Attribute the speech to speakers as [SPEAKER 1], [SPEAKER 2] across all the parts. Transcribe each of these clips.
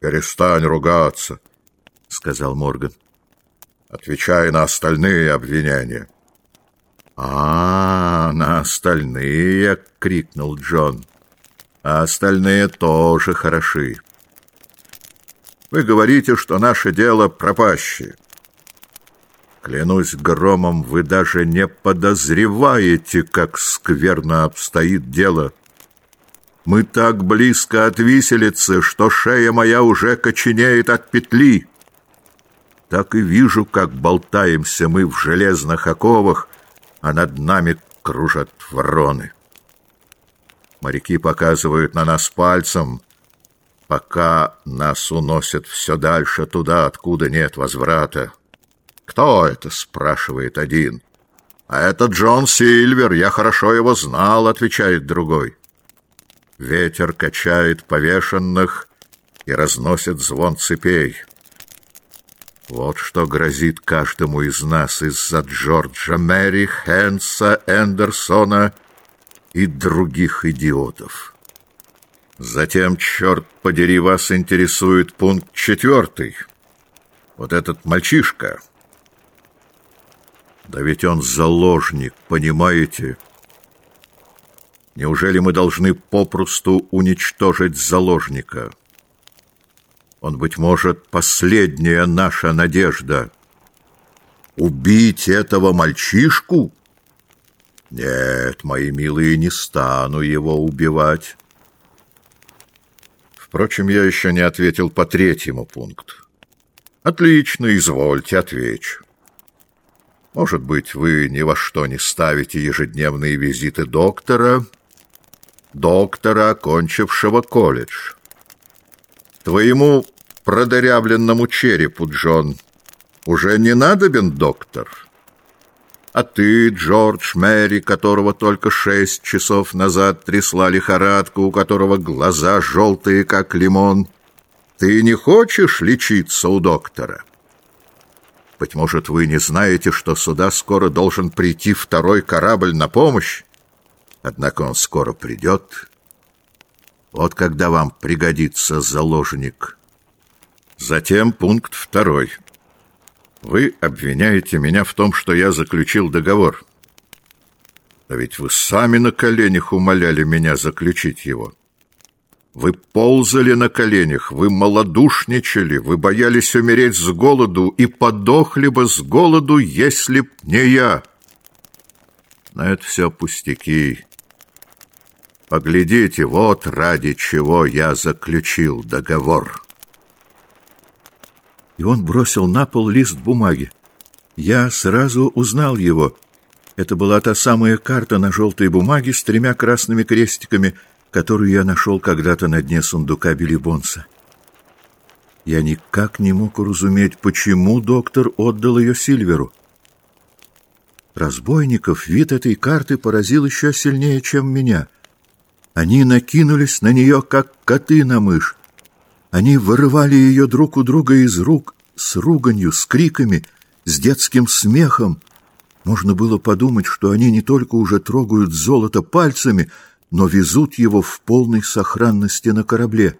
[SPEAKER 1] Перестань ругаться, — сказал Морган. Отвечай на остальные обвинения.
[SPEAKER 2] А, на остальные, — крикнул Джон. А остальные тоже хороши. Вы говорите, что наше дело пропащее. Клянусь громом, вы даже не подозреваете, как скверно обстоит дело. Мы так близко от виселицы, что шея моя уже коченеет от петли. Так и вижу, как болтаемся мы в железных оковах, а над нами кружат вороны. Моряки показывают на нас пальцем, пока нас уносят все дальше туда, откуда нет возврата. «Кто это?» — спрашивает один. «А это Джон Сильвер, я хорошо его знал», — отвечает другой. Ветер качает повешенных и разносит звон цепей. Вот что грозит каждому из нас из-за Джорджа Мэри, Хэнса, Эндерсона и других идиотов. Затем, черт подери, вас интересует пункт четвертый. Вот этот мальчишка. Да ведь он заложник, понимаете? Неужели мы должны попросту уничтожить заложника? Он, быть может, последняя наша надежда. Убить этого мальчишку? Нет, мои милые, не стану его убивать. Впрочем, я еще не ответил по третьему пункту. Отлично, извольте, отвечу. Может быть, вы ни во что не ставите ежедневные визиты доктора, доктора, окончившего колледж. Твоему продырявленному черепу, Джон, уже не надобен доктор? А ты, Джордж Мэри, которого только шесть часов назад трясла лихорадка, у которого глаза желтые, как лимон, ты не хочешь лечиться у доктора?» Быть может, вы не знаете, что сюда скоро должен прийти второй корабль на помощь? Однако он скоро придет. Вот когда вам пригодится заложник. Затем пункт второй. Вы обвиняете меня в том, что я заключил договор. А ведь вы сами на коленях умоляли меня заключить его. Вы ползали на коленях, вы малодушничали, вы боялись умереть с голоду и подохли бы с голоду, если б не я. Но это все пустяки. Поглядите, вот ради чего я заключил договор. И он бросил на пол лист бумаги. Я сразу узнал его. Это была та самая карта на желтой бумаге с тремя красными крестиками — которую я нашел когда-то на дне сундука Билибонса. Я никак не мог уразуметь, почему доктор отдал ее Сильверу. Разбойников вид этой карты поразил еще сильнее, чем меня. Они накинулись на нее, как коты на мышь. Они вырывали ее друг у друга из рук с руганью, с криками, с детским смехом. Можно было подумать, что они не только уже трогают золото пальцами, но везут его в полной сохранности на корабле.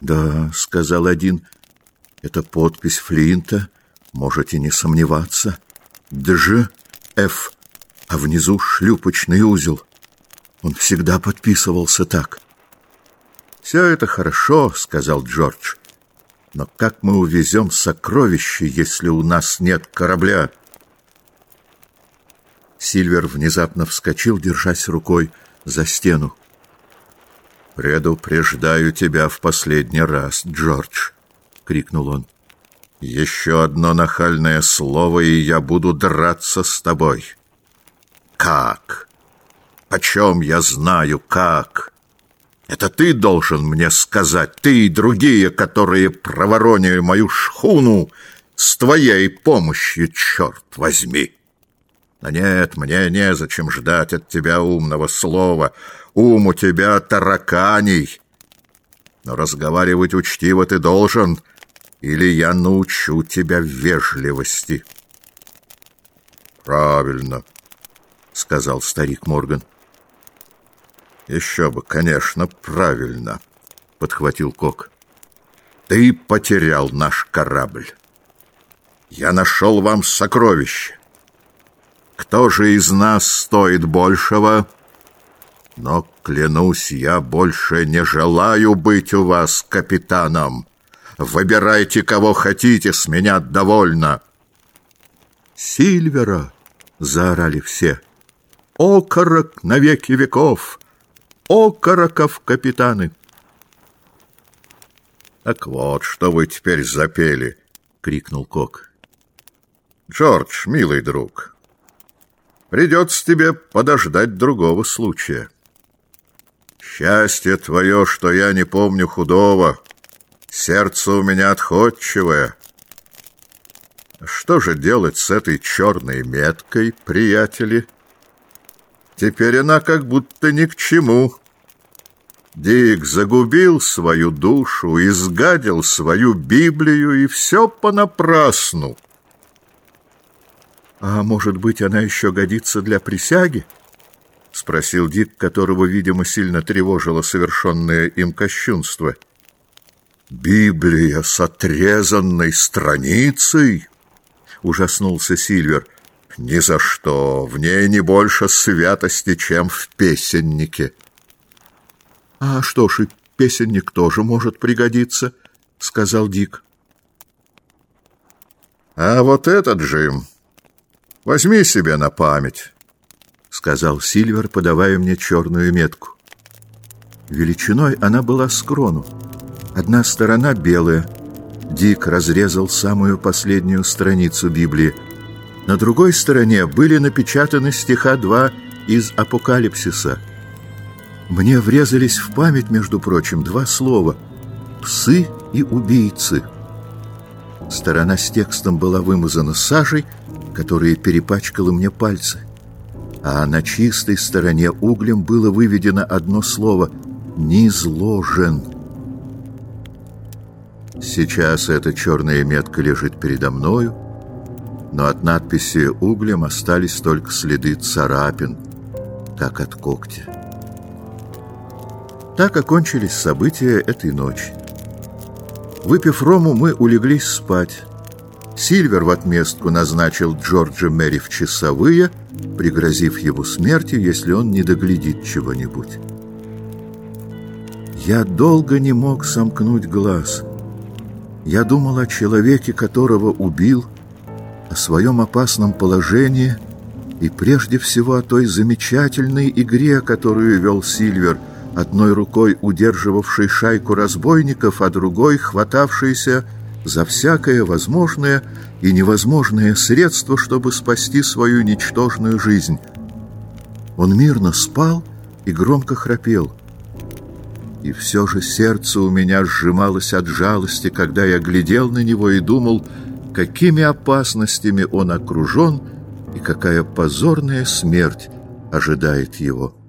[SPEAKER 2] «Да», — сказал один, — «это подпись Флинта, можете не сомневаться. Дж. Ф. А внизу шлюпочный узел. Он всегда подписывался так». «Все это хорошо», — сказал Джордж. «Но как мы увезем сокровища, если у нас нет корабля?» Сильвер внезапно вскочил, держась рукой за стену. «Предупреждаю тебя в последний раз, Джордж!» — крикнул он. «Еще одно нахальное слово, и я буду драться с тобой!» «Как? Почем я знаю, как?» Это ты должен мне сказать, ты и другие, которые проворонили мою шхуну с твоей помощью, черт возьми!» Но нет, мне незачем ждать от тебя умного слова. Ум у тебя тараканий. Но разговаривать учтиво ты должен, или я научу тебя вежливости. Правильно, сказал старик Морган. Еще бы, конечно, правильно, подхватил Кок. Ты потерял наш корабль. Я нашел вам сокровище. Кто же из нас стоит большего? Но, клянусь, я больше не желаю быть у вас капитаном. Выбирайте, кого хотите, с меня довольно. Сильвера! — заорали все. Окорок на веки веков! Окороков капитаны! Так вот, что вы теперь запели, — крикнул Кок. Джордж, милый друг, придется тебе подождать другого случая. Счастье твое, что я не помню худого, сердце у меня отходчивое. Что же делать с этой черной меткой, приятели? Теперь она как будто ни к чему. Дик загубил свою душу, изгадил свою Библию, и все понапрасну. А может быть, она еще годится для присяги? — спросил Дик, которого, видимо, сильно тревожило совершенное им кощунство. «Библия с отрезанной страницей?» — ужаснулся Сильвер. «Ни за что! В ней не больше святости, чем в песеннике». «А что ж, и песенник тоже может пригодиться», — сказал Дик. «А вот этот, Джим, возьми себе на память» сказал Сильвер, подавая мне черную метку. Величиной она была с крону. Одна сторона белая. Дик разрезал самую последнюю страницу Библии. На другой стороне были напечатаны стиха два из Апокалипсиса. Мне врезались в память, между прочим, два слова «псы» и «убийцы». Сторона с текстом была вымазана сажей, которая перепачкала мне пальцы а на чистой стороне углем было выведено одно слово «низложен». Сейчас эта черная метка лежит передо мною, но от надписи углем остались только следы царапин, как от когтя. Так окончились события этой ночи. Выпив рому, мы улеглись спать. Сильвер в отместку назначил Джорджа Мэри в часовые — пригрозив его смертью, если он не доглядит чего-нибудь. Я долго не мог сомкнуть глаз. Я думал о человеке, которого убил, о своем опасном положении и прежде всего о той замечательной игре, которую вел Сильвер, одной рукой удерживавший шайку разбойников, а другой хватавшийся за всякое возможное и невозможное средство, чтобы спасти свою ничтожную жизнь. Он мирно спал и громко храпел. И все же сердце у меня сжималось от жалости, когда я глядел на него и думал, какими опасностями он окружен и какая позорная смерть ожидает его.